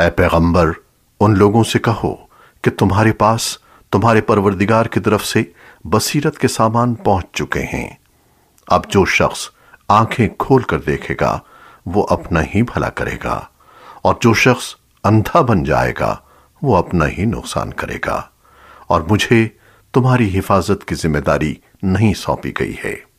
اے پیغمبر، ان لوگوں سے کہو کہ تمہارے پاس، تمہارے پروردگار کی طرف سے بصیرت کے سامان پہنچ چکے ہیں۔ اب جو شخص آنکھیں کھول کر دیکھے گا، وہ اپنا ہی بھلا کرے گا۔ اور جو شخص اندھا بن جائے گا، وہ اپنا ہی نقصان کرے گا۔ اور مجھے تمہاری حفاظت کی ذمہ داری نہیں سونپی گئی ہے۔